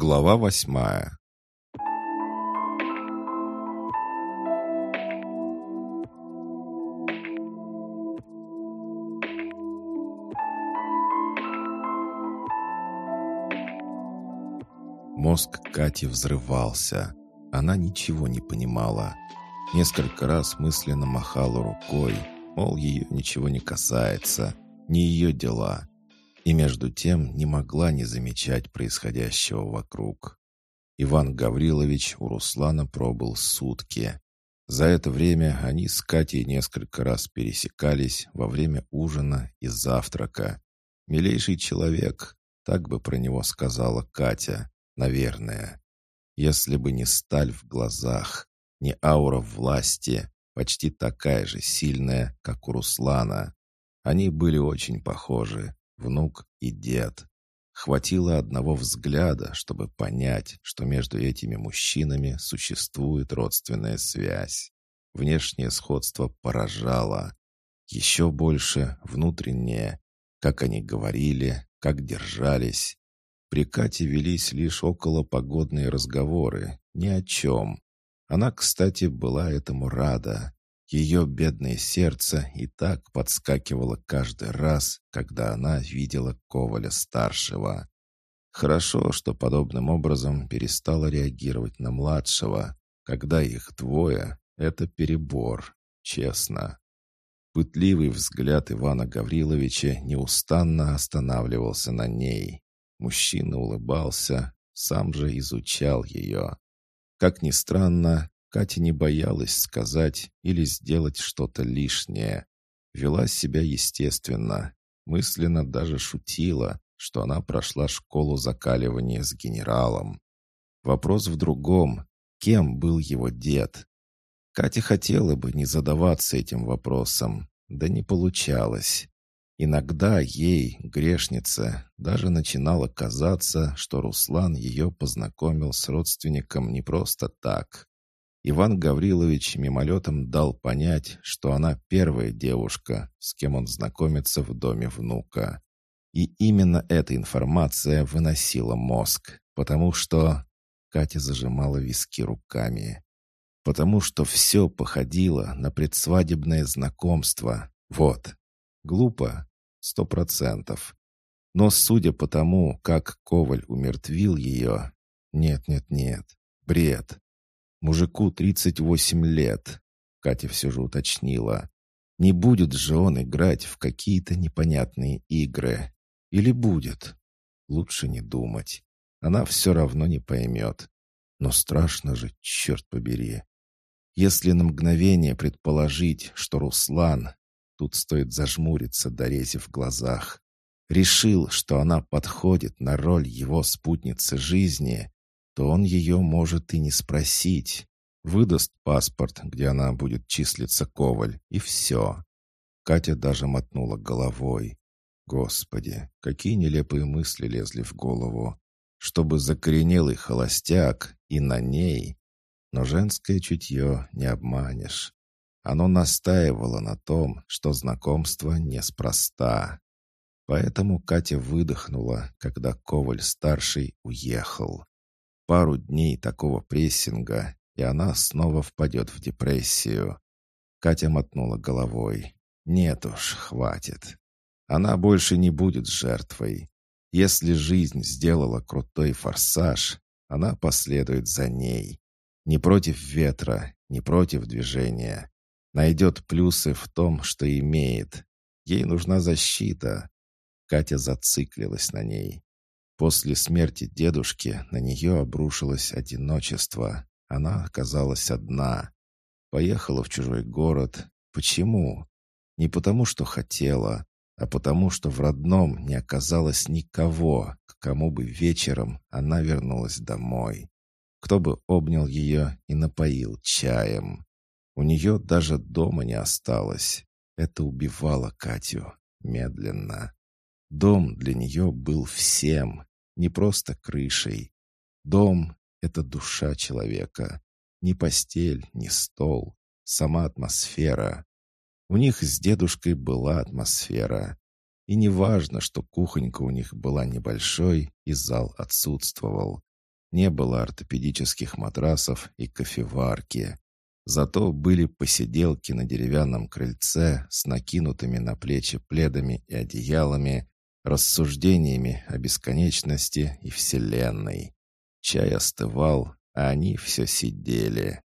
Глава восьмая Мозг Кати взрывался. Она ничего не понимала. Несколько раз мысленно махала рукой, мол, ее ничего не касается, не ее дела и между тем не могла не замечать происходящего вокруг. Иван Гаврилович у Руслана пробыл сутки. За это время они с Катей несколько раз пересекались во время ужина и завтрака. «Милейший человек», так бы про него сказала Катя, наверное. Если бы не сталь в глазах, не аура власти, почти такая же сильная, как у Руслана. Они были очень похожи, внук и дед. Хватило одного взгляда, чтобы понять, что между этими мужчинами существует родственная связь. Внешнее сходство поражало. Еще больше внутреннее. Как они говорили, как держались. При Кате велись лишь около погодные разговоры, ни о чем. Она, кстати, была этому рада. Ее бедное сердце и так подскакивало каждый раз, когда она видела Коваля-старшего. Хорошо, что подобным образом перестала реагировать на младшего. Когда их двое, это перебор, честно. Пытливый взгляд Ивана Гавриловича неустанно останавливался на ней. Мужчина улыбался, сам же изучал ее. Как ни странно, Катя не боялась сказать или сделать что-то лишнее. Вела себя естественно, мысленно даже шутила, что она прошла школу закаливания с генералом. Вопрос в другом. Кем был его дед? Катя хотела бы не задаваться этим вопросом, да не получалось. Иногда ей, грешнице, даже начинало казаться, что Руслан ее познакомил с родственником не просто так. Иван Гаврилович мимолетом дал понять, что она первая девушка, с кем он знакомится в доме внука. И именно эта информация выносила мозг, потому что... Катя зажимала виски руками. Потому что все походило на предсвадебное знакомство. Вот. Глупо? Сто процентов. Но судя по тому, как Коваль умертвил ее... Нет-нет-нет. Бред. Мужику 38 лет, Катя все же уточнила. Не будет же он играть в какие-то непонятные игры. Или будет? Лучше не думать. Она все равно не поймет. Но страшно же, черт побери. Если на мгновение предположить, что Руслан, тут стоит зажмуриться, дорезив в глазах, решил, что она подходит на роль его спутницы жизни, то он ее может и не спросить. Выдаст паспорт, где она будет числиться Коваль, и все. Катя даже мотнула головой. Господи, какие нелепые мысли лезли в голову. Чтобы закоренелый холостяк и на ней. Но женское чутье не обманешь. Оно настаивало на том, что знакомство неспроста. Поэтому Катя выдохнула, когда Коваль-старший уехал. Пару дней такого прессинга, и она снова впадет в депрессию. Катя мотнула головой. «Нет уж, хватит. Она больше не будет жертвой. Если жизнь сделала крутой форсаж, она последует за ней. Не против ветра, не против движения. Найдет плюсы в том, что имеет. Ей нужна защита. Катя зациклилась на ней. После смерти дедушки на нее обрушилось одиночество. Она оказалась одна. Поехала в чужой город. Почему? Не потому, что хотела, а потому, что в родном не оказалось никого, к кому бы вечером она вернулась домой. Кто бы обнял ее и напоил чаем. У нее даже дома не осталось. Это убивало Катю медленно. Дом для нее был всем, не просто крышей. Дом — это душа человека. Не постель, не стол, сама атмосфера. У них с дедушкой была атмосфера. И не важно, что кухонька у них была небольшой и зал отсутствовал. не было ортопедических матрасов и кофеварки. Зато были посиделки на деревянном крыльце с накинутыми на плечи пледами и одеялами, рассуждениями о бесконечности и Вселенной. Чай остывал, а они все сидели.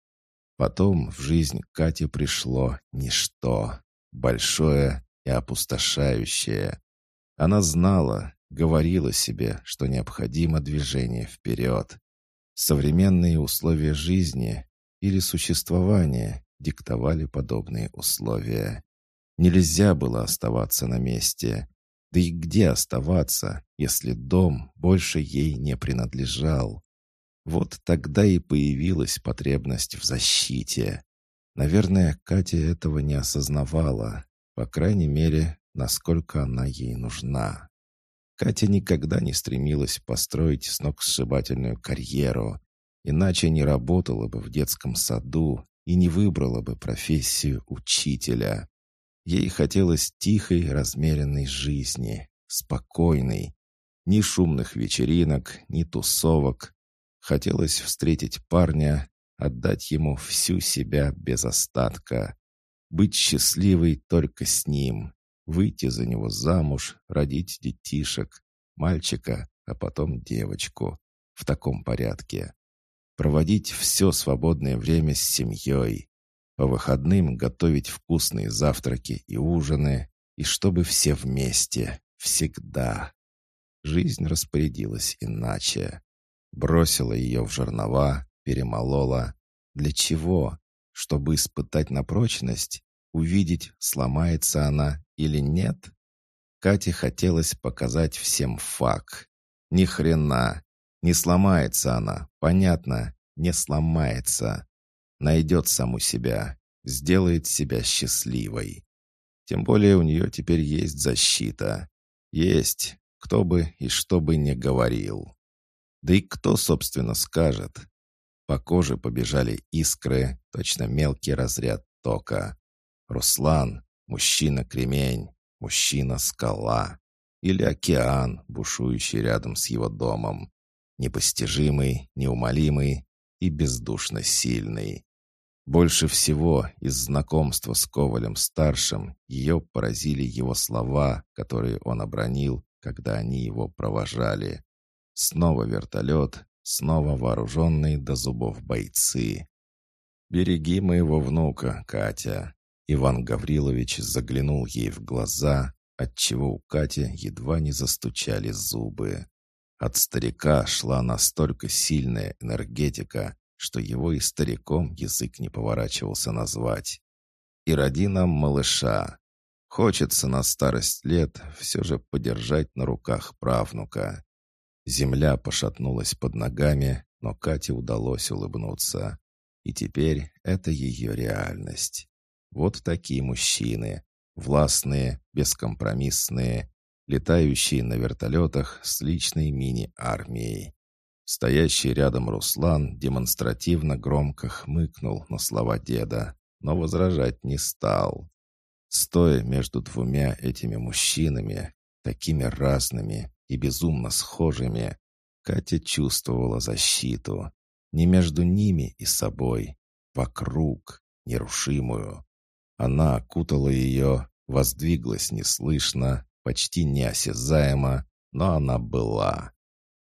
Потом в жизнь Кате пришло ничто, большое и опустошающее. Она знала, говорила себе, что необходимо движение вперед. Современные условия жизни или существования диктовали подобные условия. Нельзя было оставаться на месте. Да и где оставаться, если дом больше ей не принадлежал? Вот тогда и появилась потребность в защите. Наверное, Катя этого не осознавала, по крайней мере, насколько она ей нужна. Катя никогда не стремилась построить сногсшибательную карьеру, иначе не работала бы в детском саду и не выбрала бы профессию учителя. Ей хотелось тихой, размеренной жизни, спокойной. Ни шумных вечеринок, ни тусовок. Хотелось встретить парня, отдать ему всю себя без остатка. Быть счастливой только с ним выйти за него замуж, родить детишек, мальчика, а потом девочку. В таком порядке. Проводить все свободное время с семьей. По выходным готовить вкусные завтраки и ужины. И чтобы все вместе. Всегда. Жизнь распорядилась иначе. Бросила ее в жернова, перемолола. Для чего? Чтобы испытать на прочность? Увидеть, сломается она или нет? Кате хотелось показать всем факт. Ни хрена. Не сломается она, понятно, не сломается. Найдет саму себя, сделает себя счастливой. Тем более у нее теперь есть защита. Есть, кто бы и что бы не говорил. Да и кто, собственно, скажет? По коже побежали искры, точно мелкий разряд тока. Руслан, мужчина-кремень, мужчина-скала или океан, бушующий рядом с его домом. Непостижимый, неумолимый и бездушно сильный. Больше всего из знакомства с Ковалем-старшим ее поразили его слова, которые он обронил, когда они его провожали. Снова вертолет, снова вооруженные до зубов бойцы. «Береги моего внука, Катя», Иван Гаврилович заглянул ей в глаза, отчего у Кати едва не застучали зубы. От старика шла настолько сильная энергетика, что его и стариком язык не поворачивался назвать. И роди нам малыша. Хочется на старость лет все же подержать на руках правнука. Земля пошатнулась под ногами, но Кате удалось улыбнуться. И теперь это ее реальность. Вот такие мужчины. Властные, бескомпромиссные, летающие на вертолетах с личной мини-армией. Стоящий рядом Руслан демонстративно громко хмыкнул на слова деда, но возражать не стал. Стоя между двумя этими мужчинами, такими разными и безумно схожими, Катя чувствовала защиту. Не между ними и собой, вокруг, нерушимую. Она окутала ее, воздвиглась неслышно, почти неосязаемо, но она была.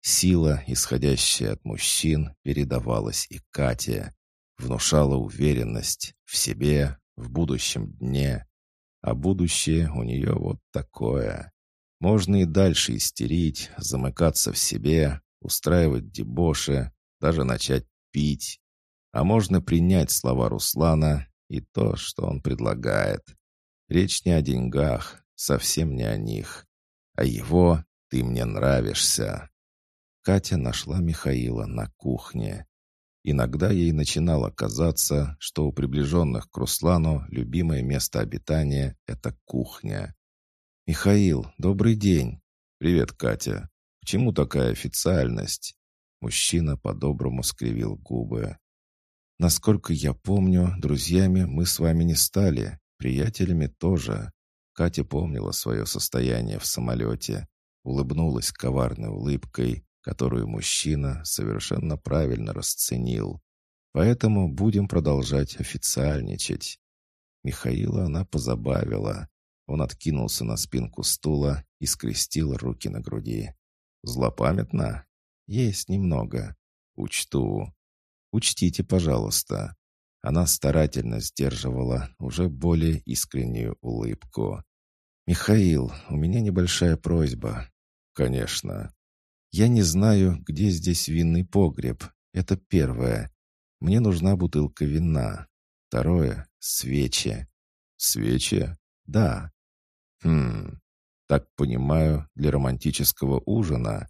Сила, исходящая от мужчин, передавалась и Кате, внушала уверенность в себе, в будущем дне. А будущее у нее вот такое. Можно и дальше истерить, замыкаться в себе, устраивать дебоши, даже начать пить. А можно принять слова Руслана и то, что он предлагает. Речь не о деньгах, совсем не о них. А его «ты мне нравишься». Катя нашла Михаила на кухне. Иногда ей начинало казаться, что у приближенных к Руслану любимое место обитания — это кухня. «Михаил, добрый день!» «Привет, Катя! К чему такая официальность?» Мужчина по-доброму скривил губы. Насколько я помню, друзьями мы с вами не стали, приятелями тоже. Катя помнила свое состояние в самолете, улыбнулась коварной улыбкой, которую мужчина совершенно правильно расценил. Поэтому будем продолжать официальничать. Михаила она позабавила. Он откинулся на спинку стула и скрестил руки на груди. «Злопамятно?» «Есть немного. Учту. Учтите, пожалуйста». Она старательно сдерживала уже более искреннюю улыбку. «Михаил, у меня небольшая просьба». «Конечно». «Я не знаю, где здесь винный погреб. Это первое. Мне нужна бутылка вина. Второе — свечи». «Свечи?» «Да». «Хм, так понимаю, для романтического ужина?»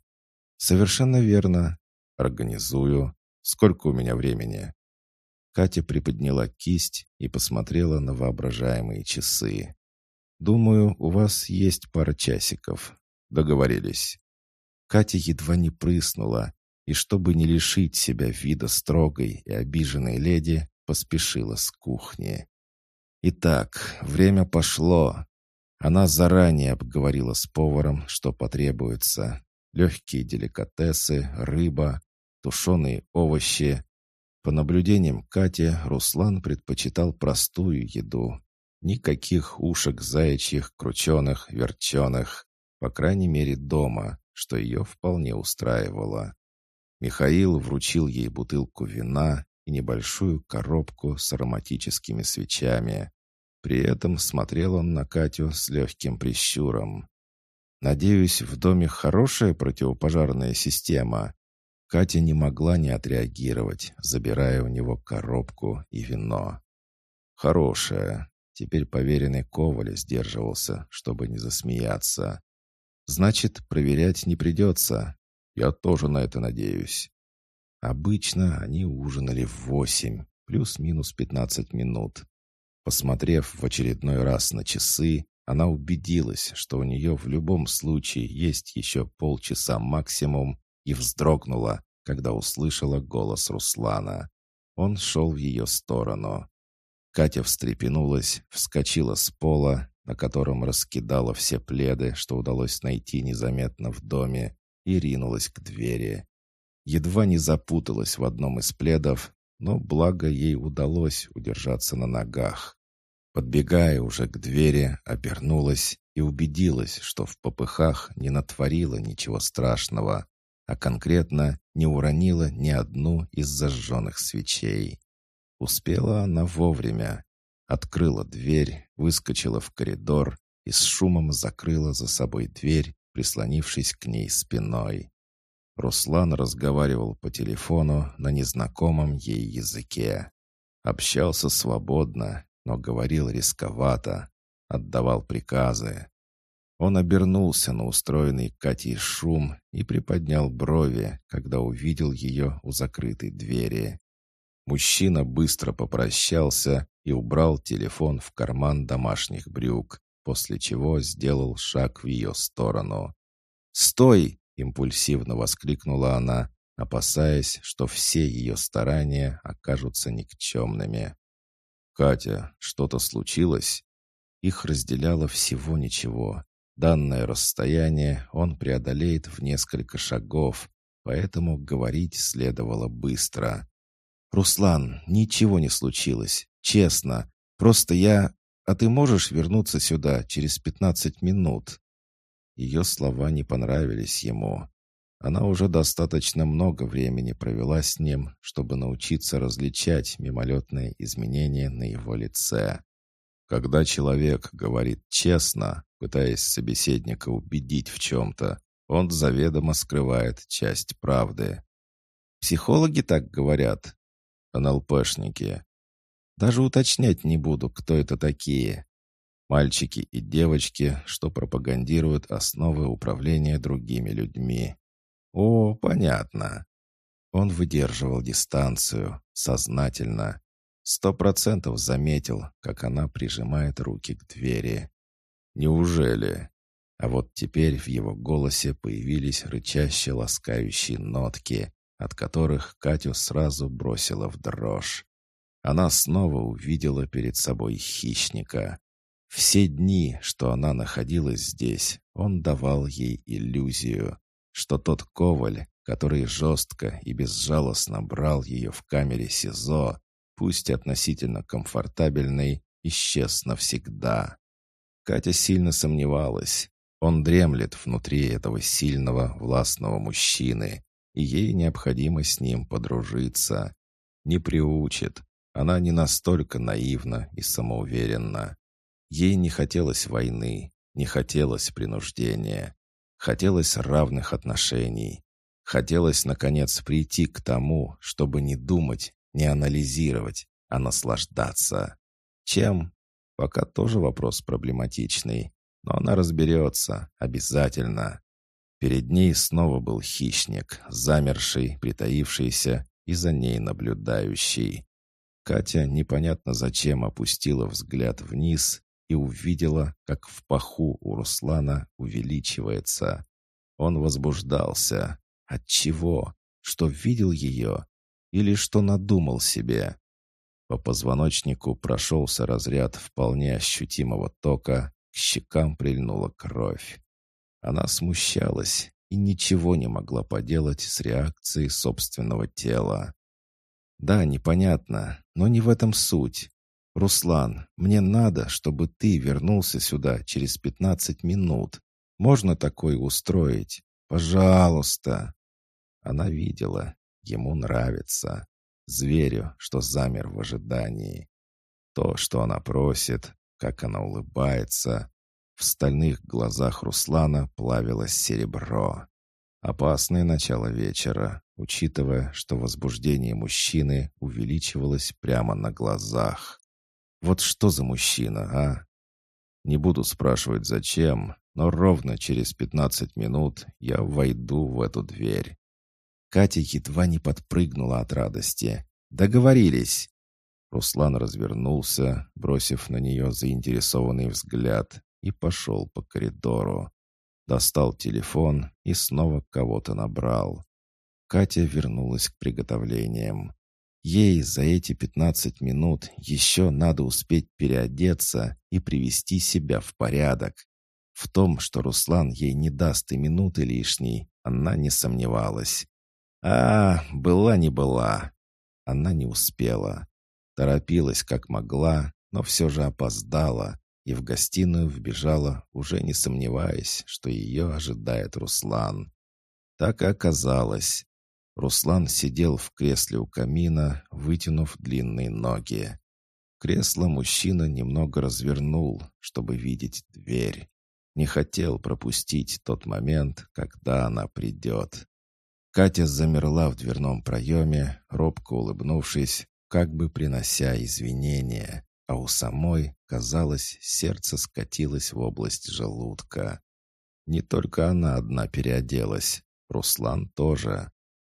«Совершенно верно. Организую. Сколько у меня времени?» Катя приподняла кисть и посмотрела на воображаемые часы. «Думаю, у вас есть пара часиков. Договорились». Катя едва не прыснула, и чтобы не лишить себя вида строгой и обиженной леди, поспешила с кухни. «Итак, время пошло». Она заранее обговорила с поваром, что потребуется. Легкие деликатесы, рыба, тушеные овощи, по наблюдениям Кати, Руслан предпочитал простую еду. Никаких ушек заячьих, крученых, верченых. По крайней мере, дома, что ее вполне устраивало. Михаил вручил ей бутылку вина и небольшую коробку с ароматическими свечами. При этом смотрел он на Катю с легким прищуром. «Надеюсь, в доме хорошая противопожарная система?» Катя не могла не отреагировать, забирая у него коробку и вино. Хорошее. Теперь поверенный Коваля сдерживался, чтобы не засмеяться. Значит, проверять не придется. Я тоже на это надеюсь. Обычно они ужинали в восемь, плюс-минус пятнадцать минут. Посмотрев в очередной раз на часы, она убедилась, что у нее в любом случае есть еще полчаса максимум, и вздрогнула, когда услышала голос Руслана. Он шел в ее сторону. Катя встрепенулась, вскочила с пола, на котором раскидала все пледы, что удалось найти незаметно в доме, и ринулась к двери. Едва не запуталась в одном из пледов, но благо ей удалось удержаться на ногах. Подбегая уже к двери, обернулась и убедилась, что в попыхах не натворила ничего страшного а конкретно не уронила ни одну из зажженных свечей. Успела она вовремя. Открыла дверь, выскочила в коридор и с шумом закрыла за собой дверь, прислонившись к ней спиной. Руслан разговаривал по телефону на незнакомом ей языке. Общался свободно, но говорил рисковато, отдавал приказы. Он обернулся на устроенный Катей шум и приподнял брови, когда увидел ее у закрытой двери. Мужчина быстро попрощался и убрал телефон в карман домашних брюк, после чего сделал шаг в ее сторону. «Стой!» — импульсивно воскликнула она, опасаясь, что все ее старания окажутся никчемными. «Катя, что-то случилось?» Их разделяло всего ничего. Данное расстояние он преодолеет в несколько шагов, поэтому говорить следовало быстро. «Руслан, ничего не случилось. Честно. Просто я... А ты можешь вернуться сюда через пятнадцать минут?» Ее слова не понравились ему. Она уже достаточно много времени провела с ним, чтобы научиться различать мимолетные изменения на его лице. Когда человек говорит честно, пытаясь собеседника убедить в чем-то, он заведомо скрывает часть правды. Психологи так говорят. НЛПшники. Даже уточнять не буду, кто это такие. Мальчики и девочки, что пропагандируют основы управления другими людьми. О, понятно. Он выдерживал дистанцию, сознательно, Сто процентов заметил, как она прижимает руки к двери. Неужели? А вот теперь в его голосе появились рычащие ласкающие нотки, от которых Катю сразу бросила в дрожь. Она снова увидела перед собой хищника. Все дни, что она находилась здесь, он давал ей иллюзию, что тот коваль, который жестко и безжалостно брал ее в камере СИЗО, пусть относительно комфортабельной, исчез навсегда. Катя сильно сомневалась. Он дремлет внутри этого сильного, властного мужчины, и ей необходимо с ним подружиться. Не приучит. Она не настолько наивна и самоуверенна. Ей не хотелось войны, не хотелось принуждения. Хотелось равных отношений. Хотелось, наконец, прийти к тому, чтобы не думать, не анализировать, а наслаждаться. Чем? Пока тоже вопрос проблематичный, но она разберется, обязательно. Перед ней снова был хищник, замерший, притаившийся и за ней наблюдающий. Катя непонятно зачем опустила взгляд вниз и увидела, как в паху у Руслана увеличивается. Он возбуждался. От чего? Что видел ее? Или что надумал себе? По позвоночнику прошелся разряд вполне ощутимого тока, к щекам прильнула кровь. Она смущалась и ничего не могла поделать с реакцией собственного тела. «Да, непонятно, но не в этом суть. Руслан, мне надо, чтобы ты вернулся сюда через пятнадцать минут. Можно такое устроить? Пожалуйста!» Она видела, ему нравится. Зверю, что замер в ожидании. То, что она просит, как она улыбается, в стальных глазах Руслана плавилось серебро. Опасное начало вечера, учитывая, что возбуждение мужчины увеличивалось прямо на глазах. Вот что за мужчина, а? Не буду спрашивать, зачем, но ровно через пятнадцать минут я войду в эту дверь. Катя едва не подпрыгнула от радости. «Договорились!» Руслан развернулся, бросив на нее заинтересованный взгляд, и пошел по коридору. Достал телефон и снова кого-то набрал. Катя вернулась к приготовлениям. Ей за эти пятнадцать минут еще надо успеть переодеться и привести себя в порядок. В том, что Руслан ей не даст и минуты лишней, она не сомневалась. А, была не была. Она не успела. Торопилась как могла, но все же опоздала, и в гостиную вбежала, уже не сомневаясь, что ее ожидает Руслан. Так и оказалось. Руслан сидел в кресле у камина, вытянув длинные ноги. Кресло мужчина немного развернул, чтобы видеть дверь. Не хотел пропустить тот момент, когда она придет. Катя замерла в дверном проеме, робко улыбнувшись, как бы принося извинения а у самой, казалось, сердце скатилось в область желудка. Не только она одна переоделась, Руслан тоже.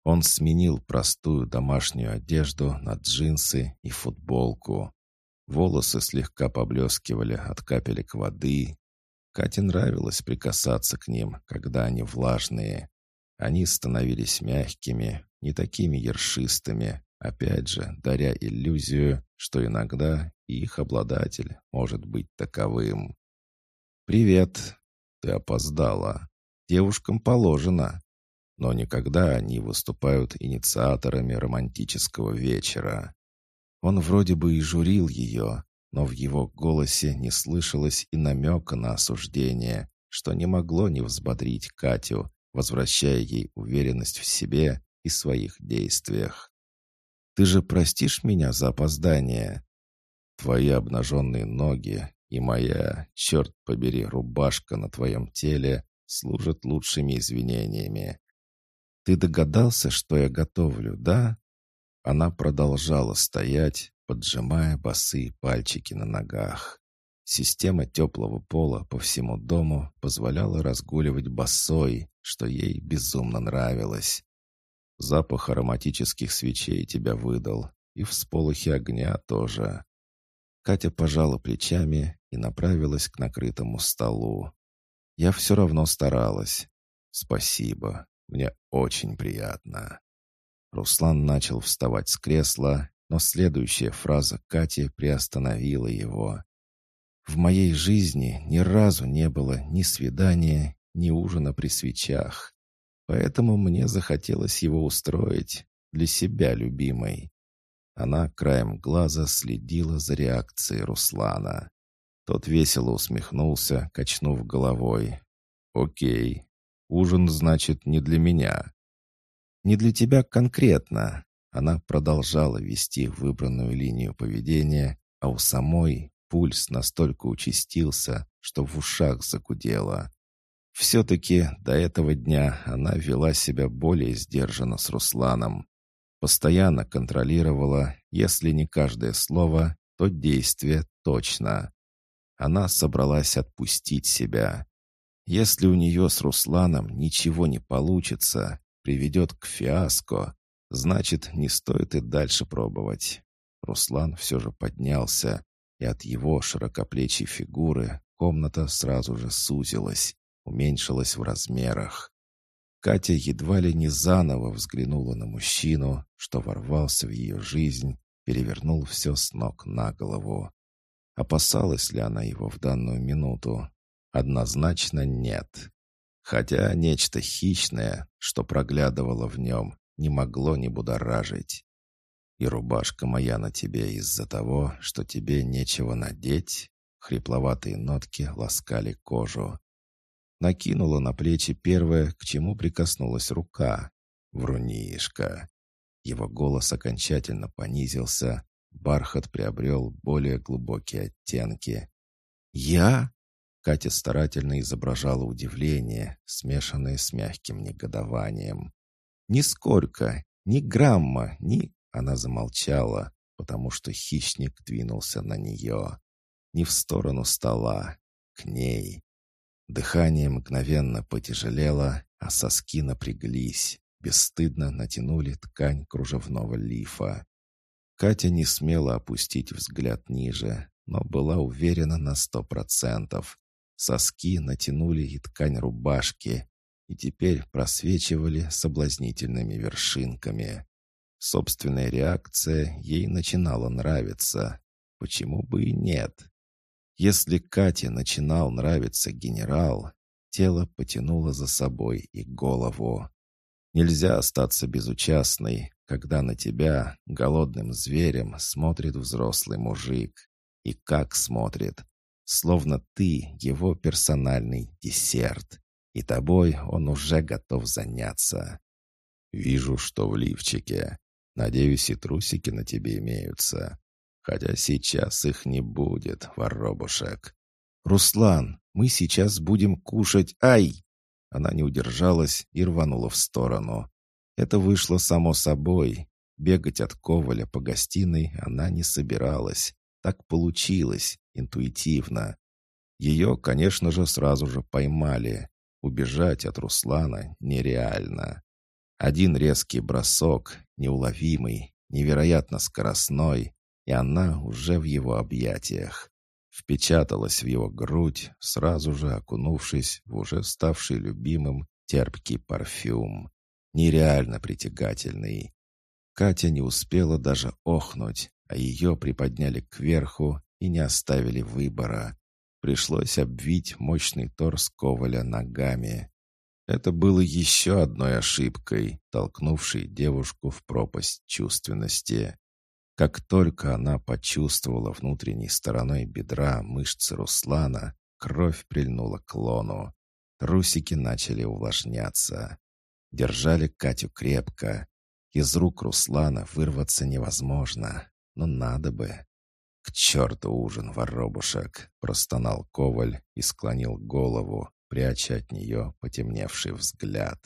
Он сменил простую домашнюю одежду на джинсы и футболку. Волосы слегка поблескивали от капелек воды. Кате нравилось прикасаться к ним, когда они влажные. Они становились мягкими, не такими ершистыми, опять же, даря иллюзию, что иногда их обладатель может быть таковым. «Привет. Ты опоздала. Девушкам положено. Но никогда они выступают инициаторами романтического вечера. Он вроде бы и журил ее, но в его голосе не слышалось и намека на осуждение, что не могло не взбодрить Катю, возвращая ей уверенность в себе и своих действиях. «Ты же простишь меня за опоздание?» Твои обнаженные ноги и моя, черт побери, рубашка на твоем теле служат лучшими извинениями. Ты догадался, что я готовлю, да? Она продолжала стоять, поджимая босые пальчики на ногах. Система теплого пола по всему дому позволяла разгуливать босой, что ей безумно нравилось. Запах ароматических свечей тебя выдал, и всполохи огня тоже. Катя пожала плечами и направилась к накрытому столу. Я все равно старалась. Спасибо. Мне очень приятно. Руслан начал вставать с кресла, но следующая фраза Кати приостановила его. В моей жизни ни разу не было ни свидания, ни ужина при свечах. Поэтому мне захотелось его устроить для себя любимой. Она краем глаза следила за реакцией Руслана. Тот весело усмехнулся, качнув головой. «Окей, ужин, значит, не для меня». «Не для тебя конкретно». Она продолжала вести выбранную линию поведения, а у самой пульс настолько участился, что в ушах загудело. Все-таки до этого дня она вела себя более сдержанно с Русланом. Постоянно контролировала, если не каждое слово, то действие точно. Она собралась отпустить себя. Если у нее с Русланом ничего не получится, приведет к фиаско, значит, не стоит и дальше пробовать. Руслан все же поднялся, и от его широкоплечей фигуры комната сразу же сузилась, уменьшилась в размерах. Катя едва ли не заново взглянула на мужчину, что ворвался в ее жизнь, перевернул все с ног на голову. Опасалась ли она его в данную минуту? Однозначно нет. Хотя нечто хищное, что проглядывало в нем, не могло не будоражить. И рубашка моя на тебе из-за того, что тебе нечего надеть?» Хрипловатые нотки ласкали кожу. Накинула на плечи первое, к чему прикоснулась рука. Врунишка. Его голос окончательно понизился, бархат приобрел более глубокие оттенки. «Я?» Катя старательно изображала удивление, смешанное с мягким негодованием. «Нисколько, ни грамма, ни она замолчала, потому что хищник двинулся на нее. Не в сторону стола, к ней. Дыхание мгновенно потяжелело, а соски напряглись, бесстыдно натянули ткань кружевного лифа. Катя не смела опустить взгляд ниже, но была уверена на сто процентов. Соски натянули и ткань рубашки, и теперь просвечивали соблазнительными вершинками. Собственная реакция ей начинала нравиться. Почему бы и нет? Если Кате начинал нравиться генерал, тело потянуло за собой и голову. Нельзя остаться безучастной, когда на тебя, голодным зверем, смотрит взрослый мужик. И как смотрит? Словно ты его персональный десерт, и тобой он уже готов заняться. «Вижу, что в лифчике. Надеюсь, и трусики на тебе имеются. Хотя сейчас их не будет, воробушек. «Руслан, мы сейчас будем кушать... Ай!» Она не удержалась и рванула в сторону. Это вышло само собой. Бегать от Коваля по гостиной она не собиралась. Так получилось, интуитивно. Ее, конечно же, сразу же поймали. Убежать от Руслана нереально. Один резкий бросок, неуловимый, невероятно скоростной, и она уже в его объятиях. Впечаталась в его грудь, сразу же окунувшись в уже ставший любимым терпкий парфюм. Нереально притягательный. Катя не успела даже охнуть, а ее приподняли кверху и не оставили выбора. Пришлось обвить мощный торс Коваля ногами. Это было еще одной ошибкой, толкнувшей девушку в пропасть чувственности. Как только она почувствовала внутренней стороной бедра мышцы Руслана, кровь прильнула к лону. Трусики начали увлажняться. Держали Катю крепко. Из рук Руслана вырваться невозможно, но надо бы. «К черту ужин, воробушек!» — простонал Коваль и склонил голову, пряча от нее потемневший взгляд.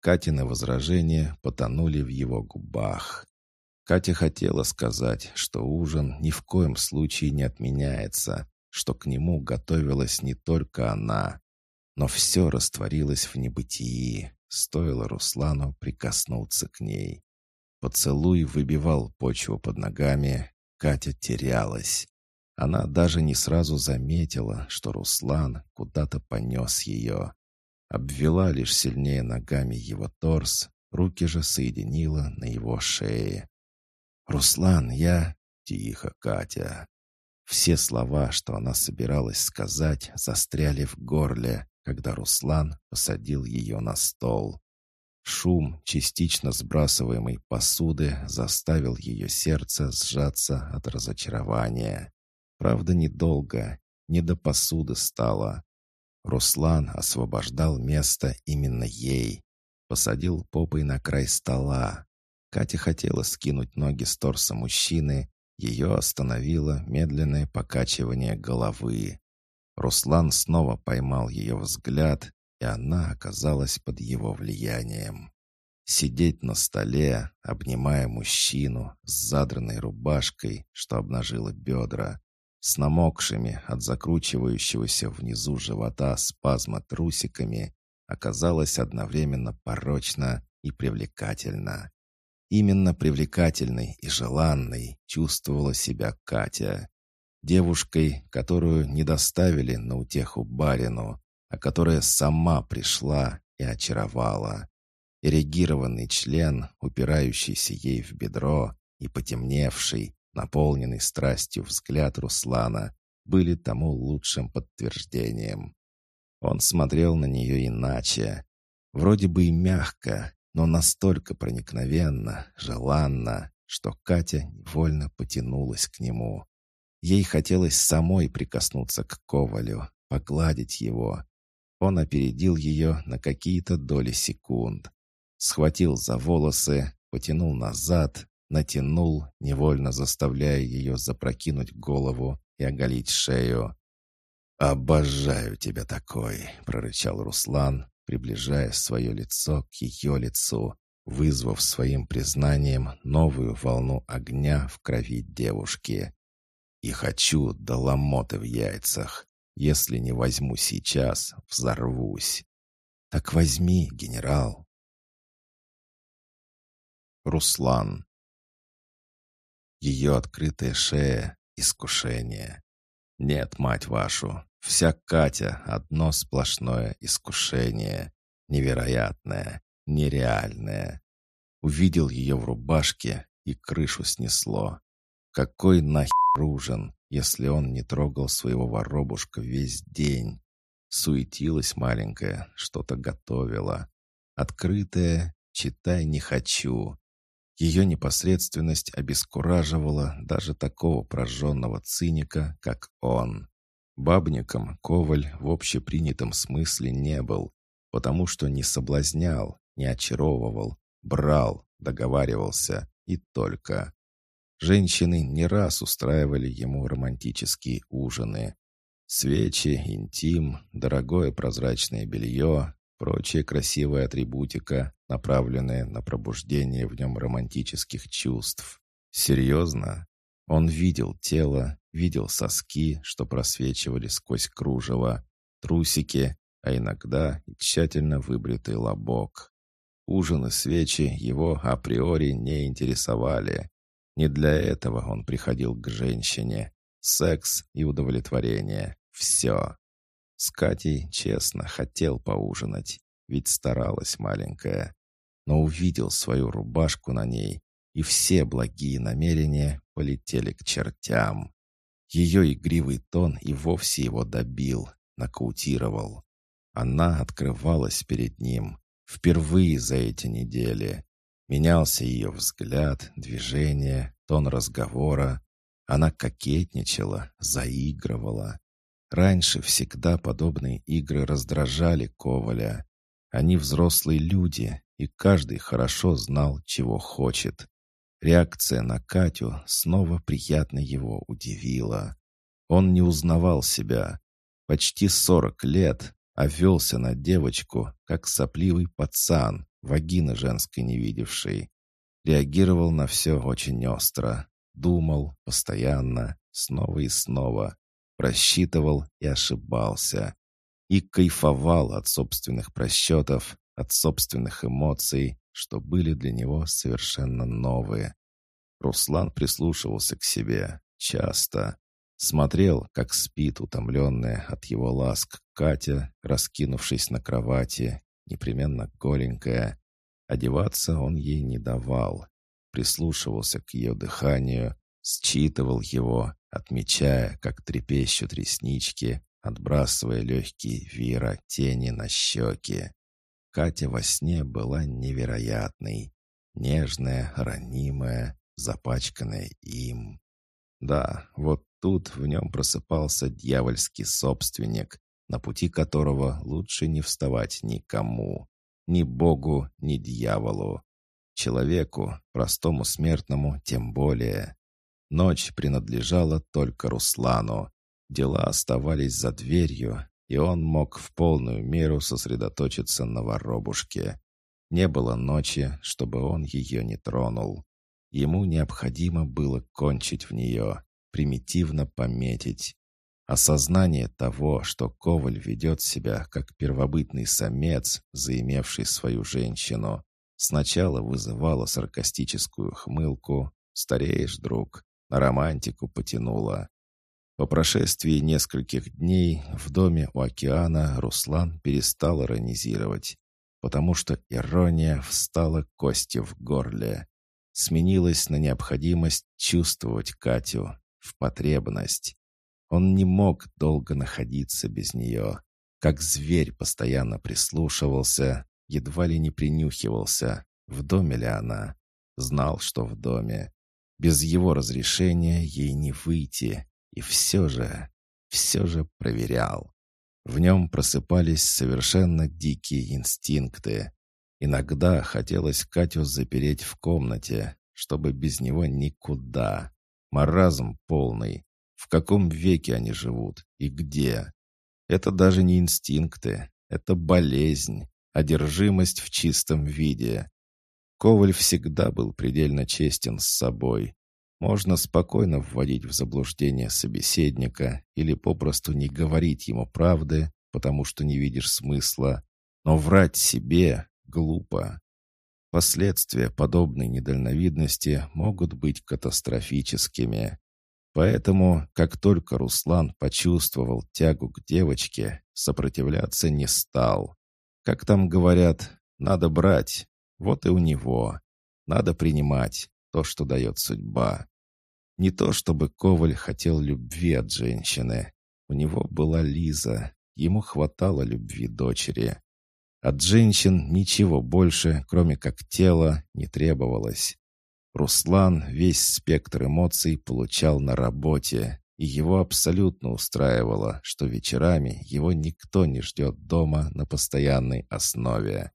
Катины возражения потонули в его губах. Катя хотела сказать, что ужин ни в коем случае не отменяется, что к нему готовилась не только она. Но все растворилось в небытии, стоило Руслану прикоснуться к ней. Поцелуй выбивал почву под ногами, Катя терялась. Она даже не сразу заметила, что Руслан куда-то понес ее. Обвела лишь сильнее ногами его торс, руки же соединила на его шее. «Руслан, я...» «Тихо, Катя». Все слова, что она собиралась сказать, застряли в горле, когда Руслан посадил ее на стол. Шум, частично сбрасываемой посуды, заставил ее сердце сжаться от разочарования. Правда, недолго, не до посуды стало. Руслан освобождал место именно ей. Посадил попой на край стола. Катя хотела скинуть ноги с торса мужчины. Ее остановило медленное покачивание головы. Руслан снова поймал ее взгляд, и она оказалась под его влиянием. Сидеть на столе, обнимая мужчину с задранной рубашкой, что обнажила бедра, с намокшими от закручивающегося внизу живота спазма трусиками, оказалось одновременно порочно и привлекательно. Именно привлекательной и желанной чувствовала себя Катя. Девушкой, которую не доставили на утеху барину, а которая сама пришла и очаровала. Эрегированный член, упирающийся ей в бедро, и потемневший, наполненный страстью взгляд Руслана, были тому лучшим подтверждением. Он смотрел на нее иначе. Вроде бы и мягко, но настолько проникновенно, желанно, что Катя невольно потянулась к нему. Ей хотелось самой прикоснуться к Ковалю, погладить его, он опередил ее на какие-то доли секунд. Схватил за волосы, потянул назад, натянул, невольно заставляя ее запрокинуть голову и оголить шею. «Обожаю тебя такой!» — прорычал Руслан, приближая свое лицо к ее лицу, вызвав своим признанием новую волну огня в крови девушки. «И хочу до ломоты в яйцах. Если не возьму сейчас, взорвусь. Так возьми, генерал. Руслан. Ее открытая шея — искушение. Нет, мать вашу, вся Катя — одно сплошное искушение. Невероятное, нереальное. Увидел ее в рубашке и крышу снесло. Какой нахер ужин, если он не трогал своего воробушка весь день. Суетилась маленькая, что-то готовила. Открытая, читай не хочу. Ее непосредственность обескураживала даже такого прожженного циника, как он. Бабником Коваль в общепринятом смысле не был, потому что не соблазнял, не очаровывал, брал, договаривался и только. Женщины не раз устраивали ему романтические ужины. Свечи, интим, дорогое прозрачное белье, прочая красивая атрибутика, направленная на пробуждение в нем романтических чувств. Серьезно? Он видел тело, видел соски, что просвечивали сквозь кружево, трусики, а иногда тщательно выбритый лобок. Ужин и свечи его априори не интересовали. Не для этого он приходил к женщине. Секс и удовлетворение. Все. С Катей, честно, хотел поужинать, ведь старалась маленькая. Но увидел свою рубашку на ней, и все благие намерения полетели к чертям. Ее игривый тон и вовсе его добил, нокаутировал. Она открывалась перед ним впервые за эти недели. Менялся ее взгляд, движение, тон разговора. Она кокетничала, заигрывала. Раньше всегда подобные игры раздражали Коваля. Они взрослые люди, и каждый хорошо знал, чего хочет. Реакция на Катю снова приятно его удивила. Он не узнавал себя. Почти сорок лет, а велся на девочку, как сопливый пацан, вагины женской не видевший. Реагировал на все очень остро. Думал, постоянно, снова и снова. Просчитывал и ошибался. И кайфовал от собственных просчетов, от собственных эмоций, что были для него совершенно новые. Руслан прислушивался к себе часто. Смотрел, как спит утомленная от его ласк Катя, раскинувшись на кровати, непременно голенькая. Одеваться он ей не давал. Прислушивался к ее дыханию, считывал его, отмечая, как трепещут реснички, отбрасывая легкие веера тени на щеки. Катя во сне была невероятной. Нежная, ранимая, запачканная им. Да, вот тут в нем просыпался дьявольский собственник, на пути которого лучше не вставать никому. Ни Богу, ни дьяволу. Человеку, простому смертному, тем более. Ночь принадлежала только Руслану. Дела оставались за дверью, и он мог в полную меру сосредоточиться на воробушке. Не было ночи, чтобы он ее не тронул. Ему необходимо было кончить в нее, примитивно пометить. Осознание того, что Коваль ведет себя как первобытный самец, заимевший свою женщину, сначала вызывало саркастическую хмылку «Стареешь, друг», на романтику потянуло. По прошествии нескольких дней в доме у океана Руслан перестал иронизировать, потому что ирония встала кости в горле. Сменилась на необходимость чувствовать Катю, в потребность. Он не мог долго находиться без нее. Как зверь постоянно прислушивался, едва ли не принюхивался, в доме ли она. Знал, что в доме. Без его разрешения ей не выйти, и все же, все же проверял. В нем просыпались совершенно дикие инстинкты. Иногда хотелось Катю запереть в комнате, чтобы без него никуда. Маразм полный. В каком веке они живут и где? Это даже не инстинкты, это болезнь, одержимость в чистом виде. Коваль всегда был предельно честен с собой, можно спокойно вводить в заблуждение собеседника или попросту не говорить ему правды, потому что не видишь смысла, но врать себе глупо. Последствия подобной недальновидности могут быть катастрофическими. Поэтому, как только Руслан почувствовал тягу к девочке, сопротивляться не стал. Как там говорят, надо брать, вот и у него. Надо принимать то, что дает судьба. Не то чтобы Коваль хотел любви от женщины. У него была Лиза, ему хватало любви дочери. От женщин ничего больше, кроме как тела, не требовалось. Руслан весь спектр эмоций получал на работе, и его абсолютно устраивало, что вечерами его никто не ждет дома на постоянной основе.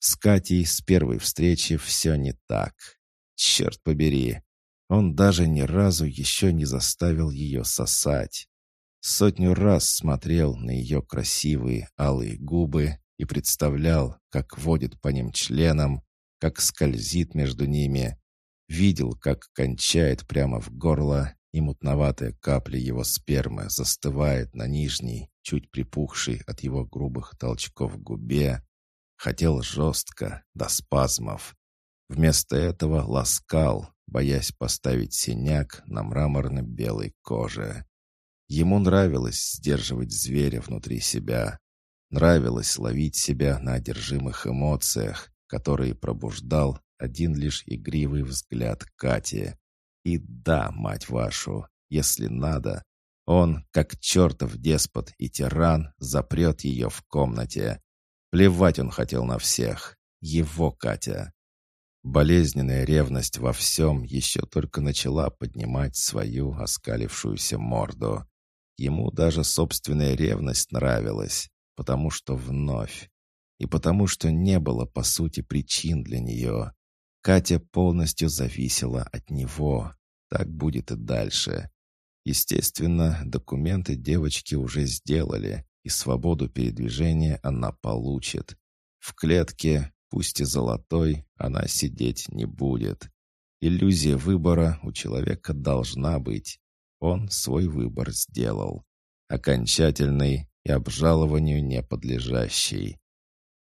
С Катей с первой встречи все не так. Черт побери, он даже ни разу еще не заставил ее сосать. Сотню раз смотрел на ее красивые алые губы и представлял, как водит по ним членом, как скользит между ними. Видел, как кончает прямо в горло, и мутноватая капля его спермы застывает на нижней, чуть припухшей от его грубых толчков губе. Хотел жестко, до спазмов. Вместо этого ласкал, боясь поставить синяк на мраморно-белой коже. Ему нравилось сдерживать зверя внутри себя. Нравилось ловить себя на одержимых эмоциях, которые пробуждал один лишь игривый взгляд Кати. И да, мать вашу, если надо, он, как чертов деспот и тиран, запрет ее в комнате. Плевать он хотел на всех. Его Катя. Болезненная ревность во всем еще только начала поднимать свою оскалившуюся морду. Ему даже собственная ревность нравилась, потому что вновь. И потому что не было, по сути, причин для нее. Катя полностью зависела от него. Так будет и дальше. Естественно, документы девочки уже сделали, и свободу передвижения она получит. В клетке, Пусть и золотой, она сидеть не будет. Иллюзия выбора у человека должна быть. Он свой выбор сделал. Окончательный и обжалованию не подлежащий.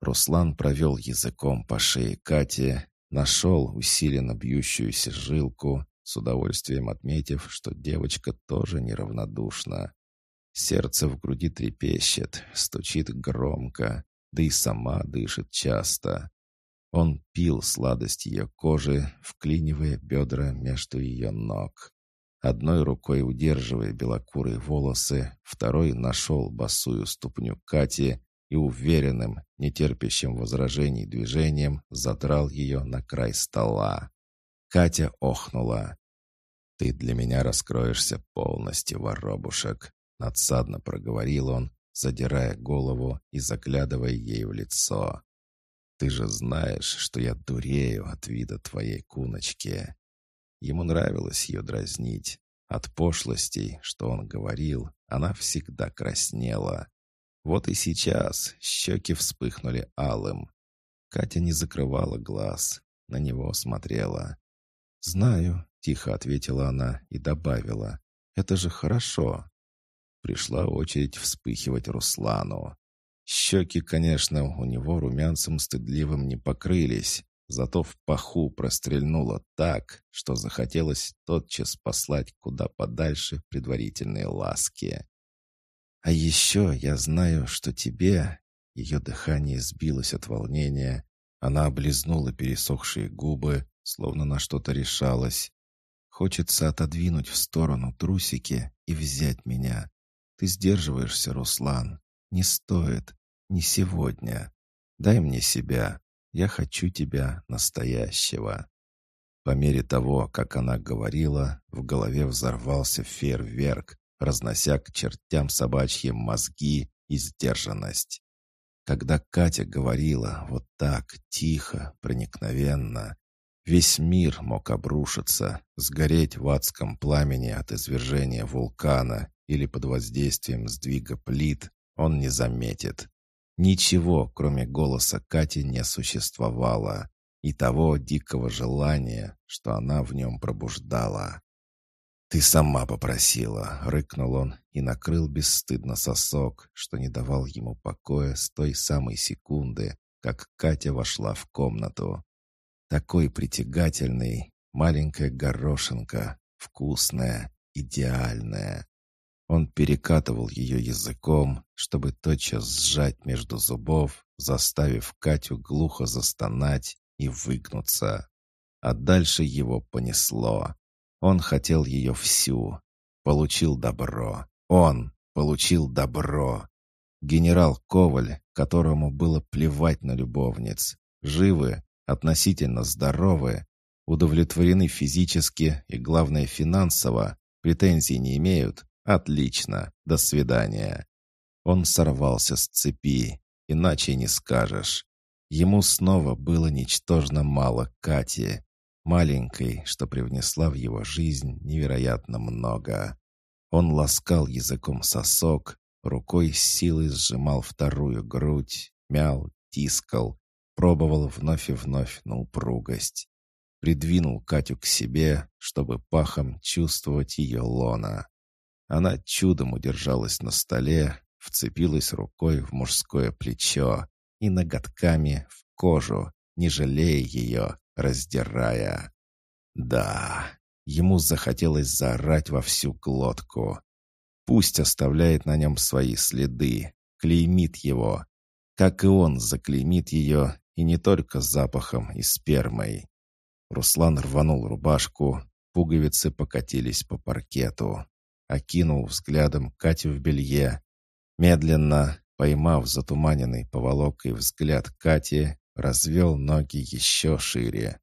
Руслан провел языком по шее Кати, нашел усиленно бьющуюся жилку, с удовольствием отметив, что девочка тоже неравнодушна. Сердце в груди трепещет, стучит громко да и сама дышит часто. Он пил сладость ее кожи, вклинивая бедра между ее ног. Одной рукой удерживая белокурые волосы, второй нашел босую ступню Кати и уверенным, нетерпящим возражений движением задрал ее на край стола. Катя охнула. «Ты для меня раскроешься полностью, воробушек», — надсадно проговорил он, задирая голову и заглядывая ей в лицо. «Ты же знаешь, что я дурею от вида твоей куночки». Ему нравилось ее дразнить. От пошлостей, что он говорил, она всегда краснела. Вот и сейчас щеки вспыхнули алым. Катя не закрывала глаз, на него смотрела. «Знаю», — тихо ответила она и добавила. «Это же хорошо». Пришла очередь вспыхивать Руслану. Щеки, конечно, у него румянцем стыдливым не покрылись, зато в паху прострельнуло так, что захотелось тотчас послать куда подальше предварительные ласки. «А еще я знаю, что тебе...» Ее дыхание сбилось от волнения. Она облизнула пересохшие губы, словно на что-то решалась. «Хочется отодвинуть в сторону трусики и взять меня. Ты сдерживаешься, Руслан. Не стоит. Не сегодня. Дай мне себя. Я хочу тебя настоящего». По мере того, как она говорила, в голове взорвался фейерверк, разнося к чертям собачьи мозги и сдержанность. Когда Катя говорила вот так, тихо, проникновенно, весь мир мог обрушиться, сгореть в адском пламени от извержения вулкана или под воздействием сдвига плит, он не заметит. Ничего, кроме голоса Кати, не существовало и того дикого желания, что она в нем пробуждала. «Ты сама попросила», — рыкнул он и накрыл бесстыдно сосок, что не давал ему покоя с той самой секунды, как Катя вошла в комнату. Такой притягательный, маленькая горошинка, вкусная, идеальная. Он перекатывал ее языком, чтобы тотчас сжать между зубов, заставив Катю глухо застонать и выгнуться. А дальше его понесло. Он хотел ее всю. Получил добро. Он получил добро. Генерал Коваль, которому было плевать на любовниц, живы, относительно здоровы, удовлетворены физически и, главное, финансово, претензий не имеют, отлично, до свидания. Он сорвался с цепи, иначе не скажешь. Ему снова было ничтожно мало Кати, маленькой, что привнесла в его жизнь невероятно много. Он ласкал языком сосок, рукой с силой сжимал вторую грудь, мял, тискал, пробовал вновь и вновь на упругость. Придвинул Катю к себе, чтобы пахом чувствовать ее лона. Она чудом удержалась на столе, вцепилась рукой в мужское плечо и ноготками в кожу, не жалея ее, раздирая. Да, ему захотелось заорать во всю глотку. Пусть оставляет на нем свои следы, клеймит его, как и он заклеймит ее, и не только запахом и спермой. Руслан рванул рубашку, пуговицы покатились по паркету. Окинул взглядом Катю в белье. Медленно, поймав затуманенный поволокой взгляд Кати, развел ноги еще шире.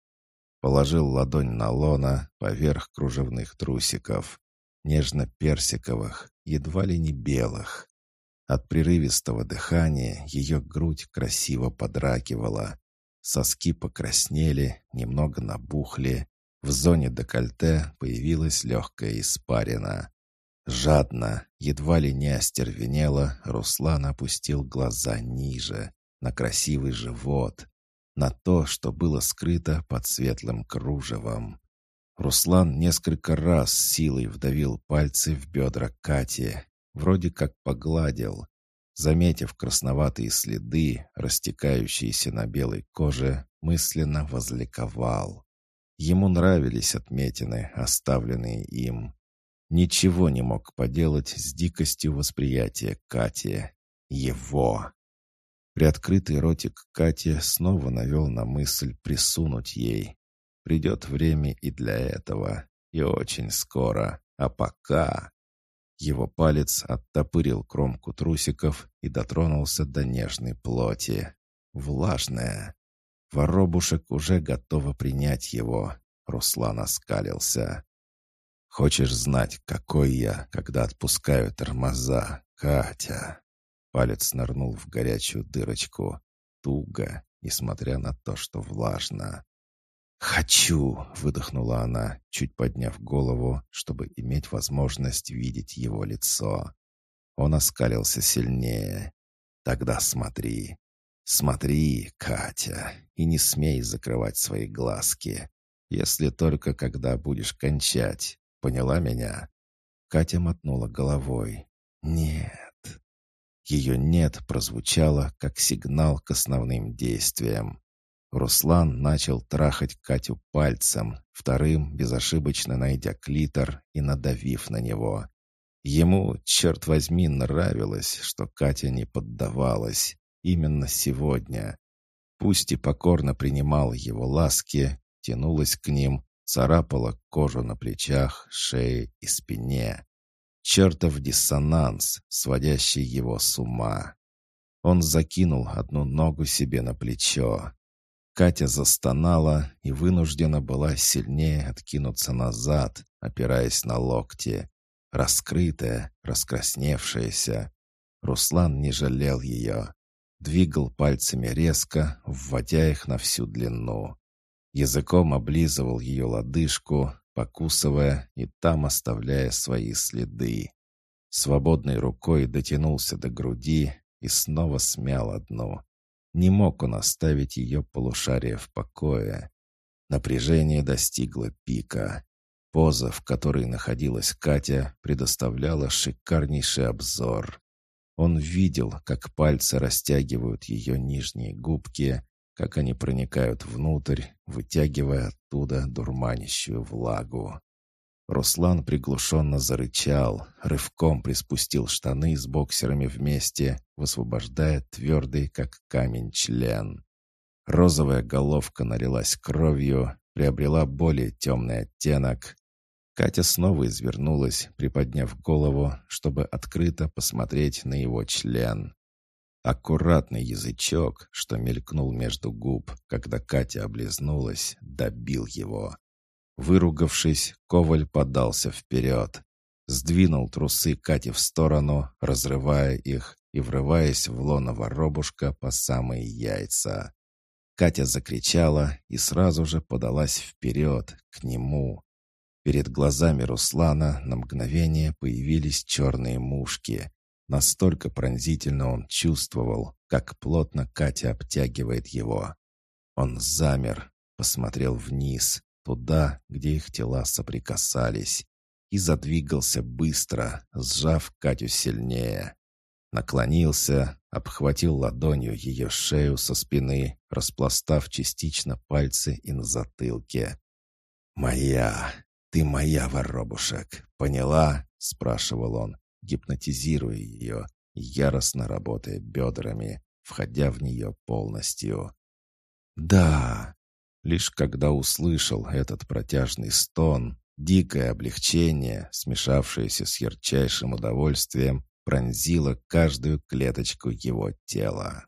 Положил ладонь на лона поверх кружевных трусиков, нежно-персиковых, едва ли не белых. От прерывистого дыхания ее грудь красиво подракивала. Соски покраснели, немного набухли. В зоне декольте появилась легкая испарина. Жадно, едва ли не остервенело, Руслан опустил глаза ниже, на красивый живот, на то, что было скрыто под светлым кружевом. Руслан несколько раз силой вдавил пальцы в бедра Кати, вроде как погладил. Заметив красноватые следы, растекающиеся на белой коже, мысленно возликовал. Ему нравились отметины, оставленные им. Ничего не мог поделать с дикостью восприятия Кати. Его. Приоткрытый ротик Кати снова навел на мысль присунуть ей. Придет время и для этого. И очень скоро. А пока... Его палец оттопырил кромку трусиков и дотронулся до нежной плоти. Влажная. Воробушек уже готова принять его. Руслан оскалился. «Хочешь знать, какой я, когда отпускаю тормоза, Катя?» Палец нырнул в горячую дырочку. Туго, несмотря на то, что влажно. «Хочу!» — выдохнула она, чуть подняв голову, чтобы иметь возможность видеть его лицо. Он оскалился сильнее. «Тогда смотри. Смотри, Катя, и не смей закрывать свои глазки, если только когда будешь кончать. Поняла меня?» Катя мотнула головой. «Нет». Ее «нет» прозвучало, как сигнал к основным действиям. Руслан начал трахать Катю пальцем, вторым безошибочно найдя клитор и надавив на него. Ему, черт возьми, нравилось, что Катя не поддавалась. Именно сегодня. Пусть и покорно принимал его ласки, тянулась к ним, царапала кожу на плечах, шее и спине. Чертов диссонанс, сводящий его с ума. Он закинул одну ногу себе на плечо, Катя застонала и вынуждена была сильнее откинуться назад, опираясь на локти. Раскрытая, раскрасневшаяся. Руслан не жалел ее. Двигал пальцами резко, вводя их на всю длину. Языком облизывал ее лодыжку, покусывая и там оставляя свои следы. Свободной рукой дотянулся до груди и снова смял одну. Не мог он оставить ее полушарие в покое. Напряжение достигло пика. Поза, в которой находилась Катя, предоставляла шикарнейший обзор. Он видел, как пальцы растягивают ее нижние губки, как они проникают внутрь, вытягивая оттуда дурманящую влагу. Руслан приглушенно зарычал, рывком приспустил штаны с боксерами вместе, высвобождая твердый, как камень, член. Розовая головка налилась кровью, приобрела более темный оттенок. Катя снова извернулась, приподняв голову, чтобы открыто посмотреть на его член. Аккуратный язычок, что мелькнул между губ, когда Катя облизнулась, добил его. Выругавшись, Коваль подался вперед. Сдвинул трусы Кати в сторону, разрывая их и врываясь в лоно воробушка по самые яйца. Катя закричала и сразу же подалась вперед, к нему. Перед глазами Руслана на мгновение появились черные мушки. Настолько пронзительно он чувствовал, как плотно Катя обтягивает его. Он замер, посмотрел вниз, туда, где их тела соприкасались, и задвигался быстро, сжав Катю сильнее. Наклонился, обхватил ладонью ее шею со спины, распластав частично пальцы и на затылке. «Моя! Ты моя, воробушек! Поняла?» — спрашивал он, гипнотизируя ее, яростно работая бедрами, входя в нее полностью. «Да!» Лишь когда услышал этот протяжный стон, дикое облегчение, смешавшееся с ярчайшим удовольствием, пронзило каждую клеточку его тела.